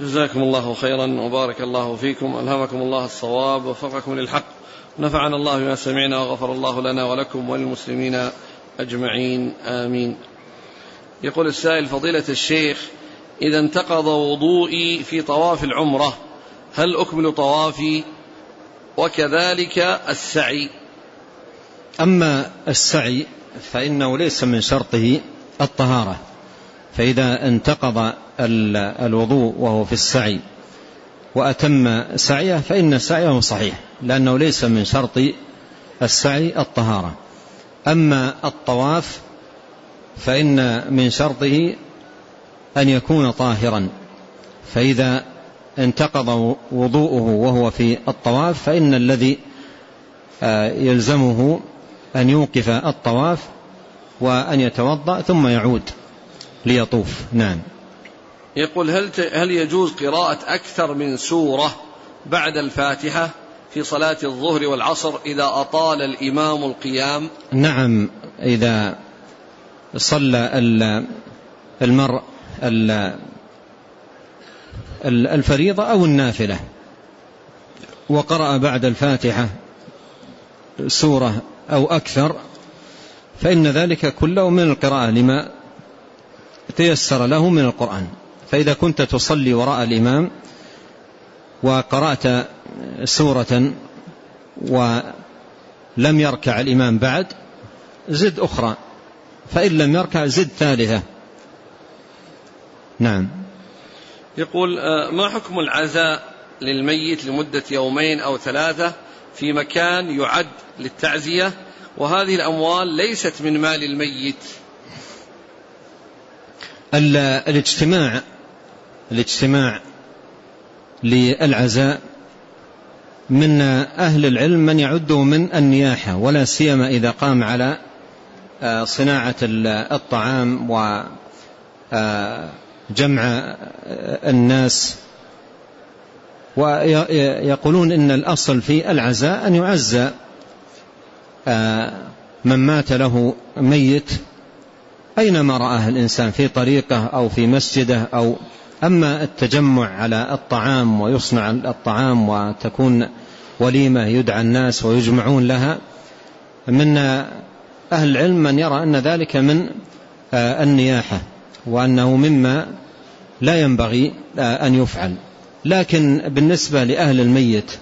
جزاكم الله خيرا وبارك الله فيكم. ألهمكم الله الصواب ووفقكم للحق. نفعنا الله بما سمعنا وغفر الله لنا ولكم وللمسلمين أجمعين. آمين. يقول السائل فضيلة الشيخ إذا انتقض وضوئي في طواف العمرة هل أكمل طوافي؟ وكذلك السعي. أما السعي فإنه ليس من شرطه الطهارة. فإذا انتقض الوضوء وهو في السعي وأتم سعيه فإن سعيه صحيح لأنه ليس من شرط السعي الطهارة. أما الطواف فإن من شرطه أن يكون طاهرا. فإذا انتقض وضوءه وهو في الطواف فإن الذي آه، يلزمه أن يوقف الطواف وأن يتوضأ ثم يعود. ليطوف. نعم. يقول هل هل يجوز قراءة أكثر من سورة بعد الفاتحة في صلاة الظهر والعصر إذا أطال الإمام القيام؟ نعم إذا صلى المرء الفريضة أو النافلة وقرأ بعد الفاتحة سورة أو أكثر فإن ذلك كله من القراءة لما تيسر له من القرآن. فإذا كنت تصلي وراء الإمام وقرأت سورة ولم يركع الإمام بعد زد أخرى. فإن لم يركع زد ثالثة. نعم. يقول آه، ما حكم العزاء للميت لمدة يومين أو ثلاثة في مكان يعد للتعزية؟ وهذه الأموال ليست من مال الميت. الاجتماع الاجتماع للعزاء من أهل العلم من يعده من النياحة ولا سيما إذا قام على آه، صناعة الطعام وجمع آه، الناس. ويقولون إن الأصل في العزاء أن يعزى آه، من مات له ميت أينما رآه الإنسان في طريقه أو في مسجده أو أما التجمع على الطعام ويصنع الطعام وتكون وليمة يدعى الناس ويجمعون لها من أهل العلم من يرى أن ذلك من آه، النياحة وأنه مما لا ينبغي آه، أن يفعل. لكن بالنسبة لأهل الميت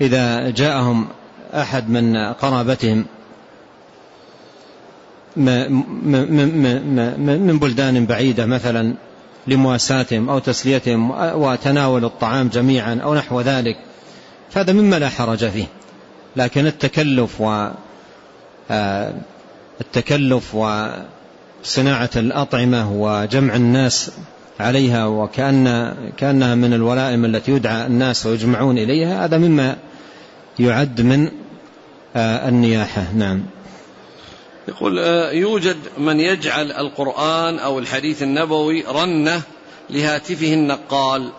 إذا جاءهم أحد من قرابتهم من بلدان بعيدة مثلا لمواساتهم أو تسليتهم وتناول الطعام جميعا أو نحو ذلك فهذا مما لا حرج فيه. لكن التكلف و آه، التكلف وصناعة الأطعمة وجمع الناس عليها وكأن كأنها من الولائم التي يدعى الناس ويجمعون إليها هذا مما يعد من آه، النياحة. نعم. يقول آه، يوجد من يجعل القرآن أو الحديث النبوي رنة لهاتفه النقال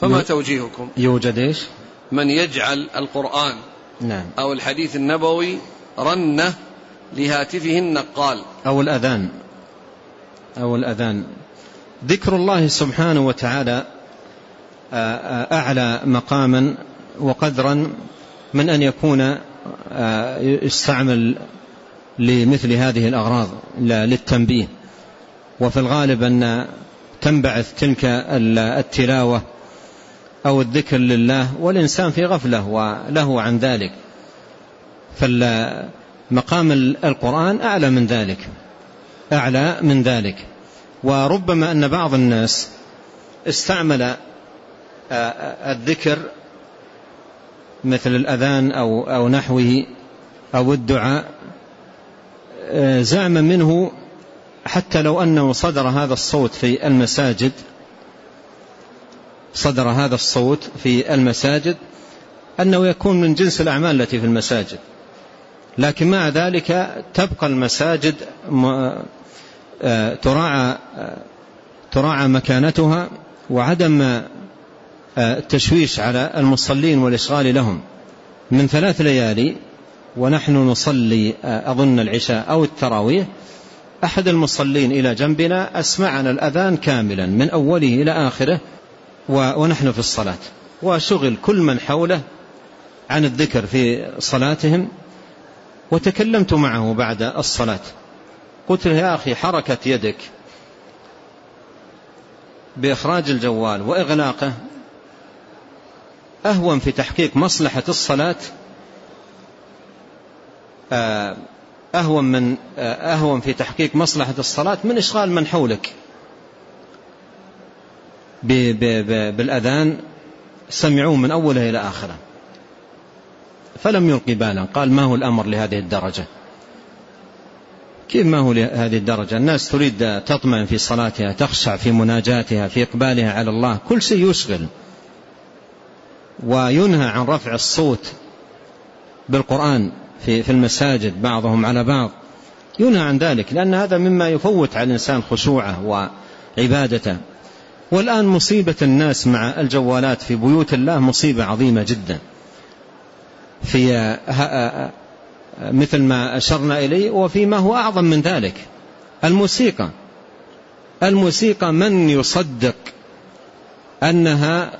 فما توجيهكم؟ يوجد إيش؟ من يجعل القرآن نعم. أو الحديث النبوي رنة لهاتفه النقال أو الأذان. أو الأذان. ذكر الله سبحانه وتعالى آه، آه، أعلى مقاما وقدرا من أن يكون يستعمل لمثل هذه الأغراض للتنبيه. وفي الغالب أن تنبعث تلك التلاوة أو الذكر لله والإنسان في غفلة وله عن ذلك. فالمقام القرآن أعلى من ذلك أعلى من ذلك. وربما أن بعض الناس استعمل الذكر مثل الأذان أو, أو نحوه أو الدعاء زعم منه حتى لو أنه صدر هذا الصوت في المساجد صدر هذا الصوت في المساجد أنه يكون من جنس الأعمال التي في المساجد. لكن مع ذلك تبقى المساجد آه، تراعى آه، تراعى مكانتها وعدم آه، التشويش على المصلين والإشغال لهم. من ثلاث ليالي ونحن نصلي أظن العشاء أو التراويح. أحد المصلين إلى جنبنا أسمعنا الأذان كاملا من أوله إلى آخره ونحن في الصلاة. وشغل كل من حوله عن الذكر في صلاتهم. وتكلمت معه بعد الصلاة. قلت له يا أخي حركة يدك بإخراج الجوال وإغلاقه أهون في تحقيق مصلحة الصلاة آه، أهون, من آه، أهون في تحقيق مصلحة الصلاة من إشغال من حولك. بالأذان سمعوه من أوله إلى آخره. فلم يلقي بالا قال ما هو الأمر لهذه الدرجة؟ كيف ما هو لهذه الدرجة؟ الناس تريد تطمئن في صلاتها تخشع في مناجاتها في إقبالها على الله كل شيء يشغل. وينهى عن رفع الصوت بالقرآن. في في المساجد بعضهم على بعض. ينهى عن ذلك لأن هذا مما يفوت على الإنسان خشوعه وعبادته. والآن مصيبة الناس مع الجوالات في بيوت الله مصيبة عظيمة جدا. في مثل ما أشرنا إليه وفيما هو أعظم من ذلك الموسيقى. الموسيقى من يصدق أنها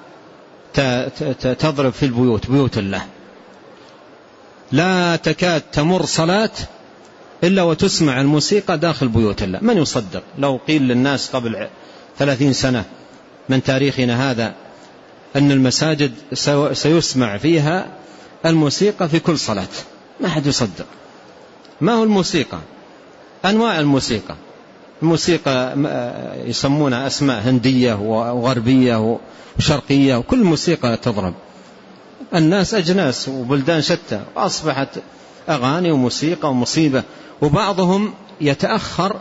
تضرب في البيوت بيوت الله. لا تكاد تمر صلاة إلا وتسمع الموسيقى داخل بيوت الله. من يصدق؟ لو قيل للناس قبل ثلاثين سنة من تاريخنا هذا أن المساجد سيسمع فيها الموسيقى في كل صلاة. ما حد يصدق. ما هو الموسيقى؟ أنواع الموسيقى. الموسيقى يسمونها أسماء هندية وغربية وشرقية وكل موسيقى تضرب. الناس أجناس وبلدان شتى وأصبحت أغاني وموسيقى ومصيبة وبعضهم يتأخر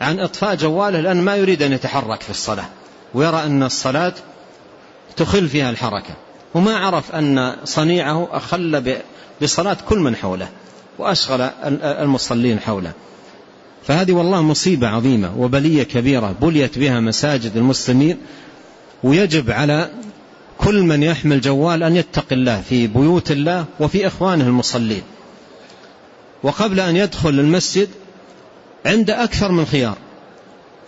عن إطفاء جواله لأن ما يريد أن يتحرك في الصلاة ويرى أن الصلاة تخل فيها الحركة وما عرف أن صنيعه أخل بصلاة كل من حوله وأشغل المصلين حوله. فهذه والله مصيبة عظيمة وبلية كبيرة بليت بها مساجد المسلمين ويجب على كل من يحمل جوال أن يتقي الله في بيوت الله وفي إخوانه المصلين. وقبل أن يدخل المسجد عند أكثر من خيار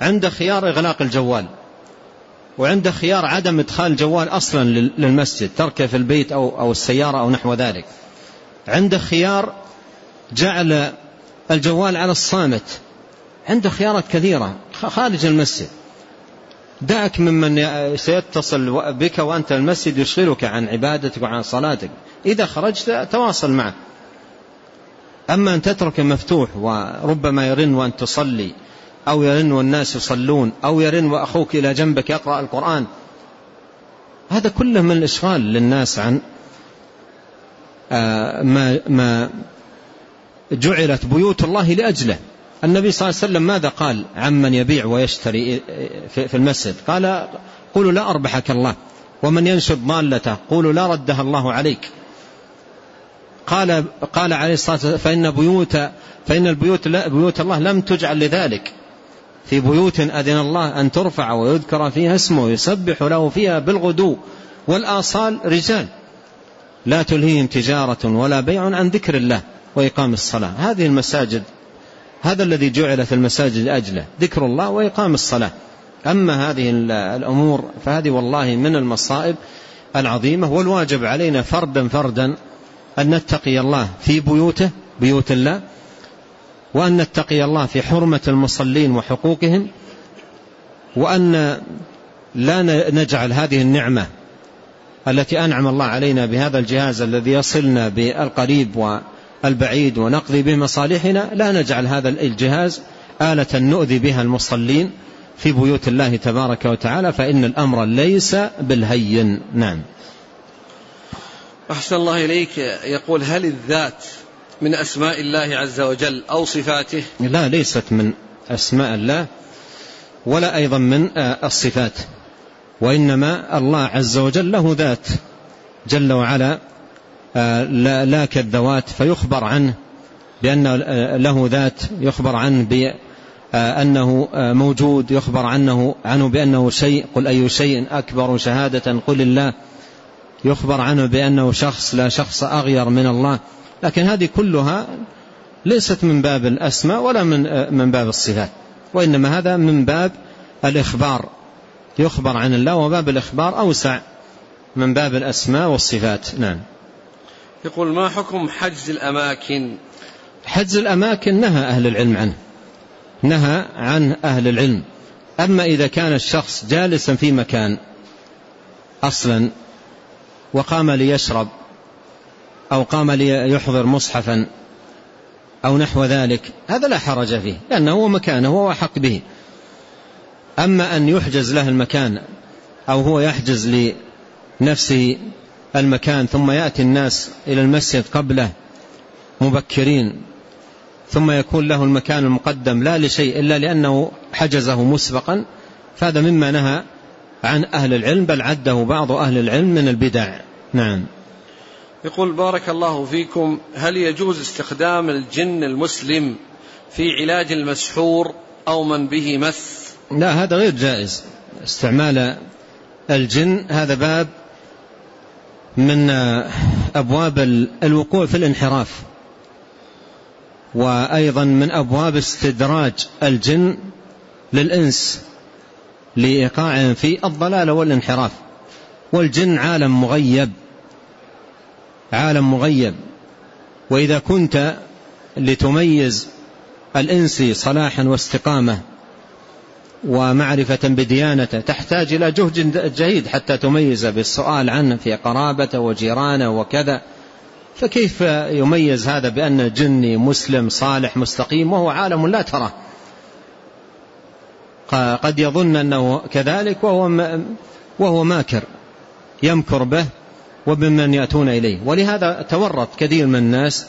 عند خيار إغلاق الجوال وعند خيار عدم إدخال الجوال أصلا للمسجد تركه في البيت أو, أو السيارة أو نحو ذلك. عند خيار جعل الجوال على الصامت. عنده خيارات كثيرة خارج المسجد. دعك ممن سيتصل بك وأنت المسجد يشغلك عن عبادتك وعن صلاتك. إذا خرجت تواصل معه. أما أن تترك مفتوح وربما يرن وأن تصلي أو يرن والناس يصلون أو يرن وأخوك إلى جنبك يقرأ القرآن. هذا كله من الإشغال للناس عن آه، ما, ما جعلت بيوت الله لأجله. النبي صلى الله عليه وسلم ماذا قال عمن يبيع ويشتري في المسجد؟ قال قولوا لا أربحك الله ومن ينشد ضالته قولوا لا ردها الله عليك. قال قال عليه الصلاة والسلام فإن بيوت فإن البيوت لا بيوت الله لم تجعل لذلك. في بيوت أذن الله أن ترفع ويذكر فيها اسمه يسبح له فيها بالغدو والآصال رجال. لا تلهيهم تجارة ولا بيع عن ذكر الله وإقام الصلاة. هذه المساجد هذا الذي جعلت المساجد لأجله ذكر الله وإقام الصلاة. أما هذه الأمور فهذه والله من المصائب العظيمة والواجب علينا فردا فردا أن نتقي الله في بيوته بيوت الله وأن نتقي الله في حرمة المصلين وحقوقهم وأن لا نجعل هذه النعمة التي أنعم الله علينا بهذا الجهاز الذي يصلنا بالقريب والبعيد ونقضي به مصالحنا لا نجعل هذا الجهاز آلة نؤذي بها المصلين في بيوت الله تبارك وتعالى فإن الأمر ليس بالهين. نعم. أحسن الله إليك. يقول هل الذات من أسماء الله عز وجل أو صفاته؟ لا ليست من أسماء الله ولا أيضا من الصفات وإنما الله عز وجل له ذات جل وعلا. لا كالذوات فيخبر عنه بأن له ذات يخبر عنه بأنه موجود يخبر عنه عنه بأنه شيء قل أي شيء أكبر شهادة قل الله. يخبر عنه بأنه شخص لا شخص أغير من الله. لكن هذه كلها ليست من باب الأسماء ولا من من باب الصفات وإنما هذا من باب الإخبار. يخبر عن الله وباب الإخبار أوسع من باب الأسماء والصفات. نعم. يقول ما حكم حجز الأماكن؟ حجز الأماكن نهى أهل العلم عنه. نهى عن أهل العلم. أما إذا كان الشخص جالسا في مكان أصلا وقام ليشرب أو قام ليحضر مصحفا أو نحو ذلك هذا لا حرج فيه لأنه هو مكانه وهو حق به. أما أن يحجز له المكان أو هو يحجز لنفسه المكان ثم يأتي الناس إلى المسجد قبله مبكرين ثم يكون له المكان المقدم لا لشيء إلا لأنه حجزه مسبقا فهذا مما نهى عن أهل العلم بل عده بعض أهل العلم من البدع. نعم. يقول بارك الله فيكم هل يجوز استخدام الجن المسلم في علاج المسحور أو من به مس؟ لا هذا غير جائز. استعمال الجن هذا باب من أبواب الوقوع في الانحراف وأيضا من أبواب استدراج الجن للإنس لإيقاعهم في الضلال والانحراف. والجن عالم مغيب عالم مغيب. وإذا كنت لتميز الإنسي صلاحا واستقامة ومعرفة بديانته. تحتاج إلى جهد جهيد حتى تميز بالسؤال عنه في قرابته وجيرانه وكذا. فكيف يميز هذا بأن جني مسلم صالح مستقيم وهو عالم لا تراه؟ قد يظن أنه كذلك وهو, وهو ماكر يمكر به وبمن يأتون إليه. ولهذا تورط كثير من الناس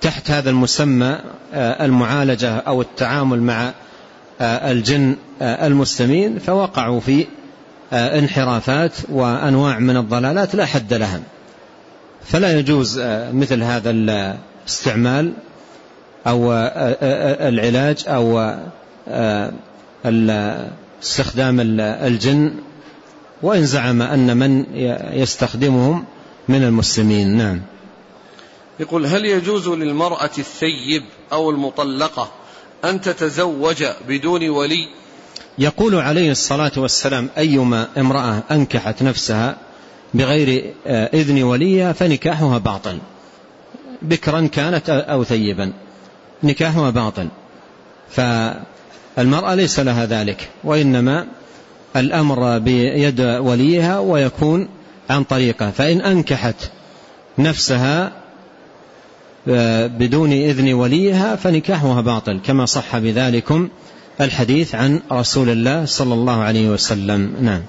تحت هذا المسمى آه، المعالجة أو التعامل مع الجن آه، المسلمين فوقعوا في انحرافات وأنواع من الضلالات لا حد لها فلا يجوز مثل هذا الاستعمال أو العلاج أو استخدام الجن وإن زعم أن من يستخدمهم من المسلمين. نعم. يقول هل يجوز للمرأة الثيب أو المطلقة أن تتزوج بدون ولي. يقول عليه الصلاة والسلام أيما امرأة أنكحت نفسها بغير آه، إذن وليها فنكاحها باطل. بكرا كانت أو ثيبا. نكاحها باطل. فالمرأة ليس لها ذلك وإنما الأمر بيد وليها ويكون عن طريقه فإن أنكحت نفسها بدون إذن وليها فنكاحها باطل كما صح بذلكم الحديث عن رسول الله صلى الله عليه وسلم. نعم.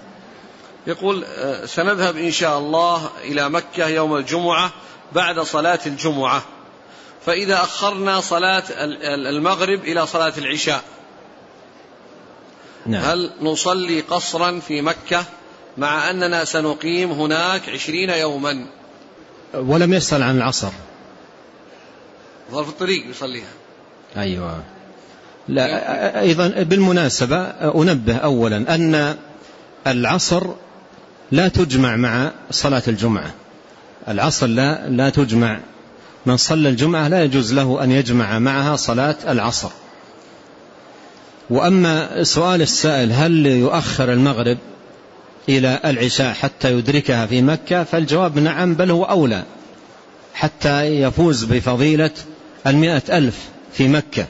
يقول آه، سنذهب إن شاء الله إلى مكة يوم الجمعة بعد صلاة الجمعة. فإذا أخرنا صلاة المغرب إلى صلاة العشاء. نعم. هل نصلي قصرا في مكة مع أننا سنقيم هناك عشرين يوما؟ ولم يسأل عن العصر. ظرف الطريق يصليها. أيوة. لا أيضا بالمناسبة أنبه أولا أن العصر لا تجمع مع صلاة الجمعة. العصر لا, لا تجمع. من صلى الجمعة لا يجوز له أن يجمع معها صلاة العصر. وأما سؤال السائل هل يؤخر المغرب إلى العشاء حتى يدركها في مكة؟ فالجواب نعم بل هو أولى حتى يفوز بفضيلة المئة ألف في مكة.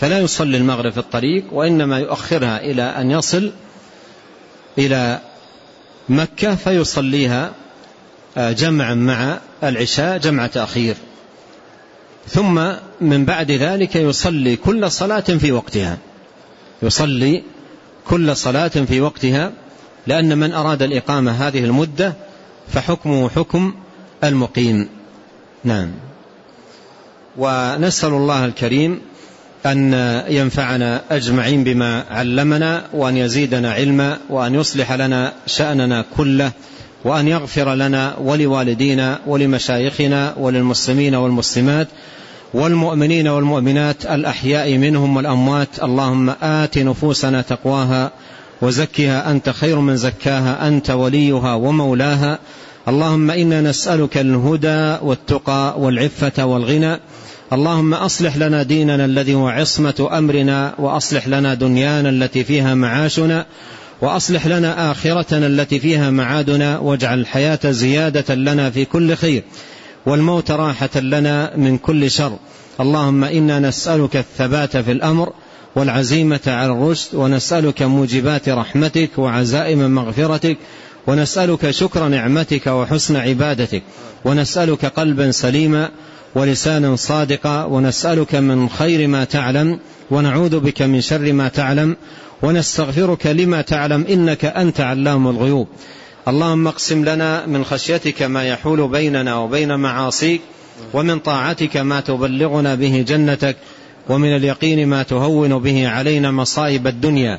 فلا يصلي المغرب في الطريق وإنما يؤخرها إلى أن يصل إلى مكة فيصليها آه، جمعا مع العشاء جمع تأخير ثم من بعد ذلك يصلي كل صلاة في وقتها. يصلي كل صلاة في وقتها لأن من أراد الإقامة هذه المدة فحكمه حكم المقيم. نعم. ونسأل الله الكريم أن ينفعنا أجمعين بما علمنا وأن يزيدنا علما وأن يصلح لنا شأننا كله وأن يغفر لنا ولوالدينا ولمشايخنا وللمسلمين والمسلمات والمؤمنين والمؤمنات الأحياء منهم والأموات. اللهم آت نفوسنا تقواها وزكها أنت خير من زكاها أنت وليها ومولاها. اللهم إنا نسألك الهدى والتقى والعفة والغنى. اللهم أصلح لنا ديننا الذي هو عصمة أمرنا وأصلح لنا دنيانا التي فيها معاشنا وأصلح لنا آخرتنا التي فيها معادنا واجعل الحياة زيادة لنا في كل خير والموت راحة لنا من كل شر. اللهم إنا نسألك الثبات في الأمر والعزيمة على الرشد ونسألك موجبات رحمتك وعزائم مغفرتك ونسألك شكر نعمتك وحسن عبادتك. ونسألك قلبا سليما ولسانا صادقا. ونسألك من خير ما تعلم. ونعوذ بك من شر ما تعلم. ونستغفرك لما تعلم. إنك أنت علام الغيوب. اللهم اقسم لنا من خشيتك ما يحول بيننا وبين معاصيك. ومن طاعتك ما تبلغنا به جنتك. ومن اليقين ما تهون به علينا مصائب الدنيا.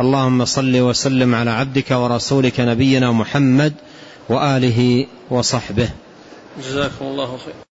اللهم صل وسلم على عبدك ورسولك نبينا محمد وآله وصحبه. جزاكم الله خير.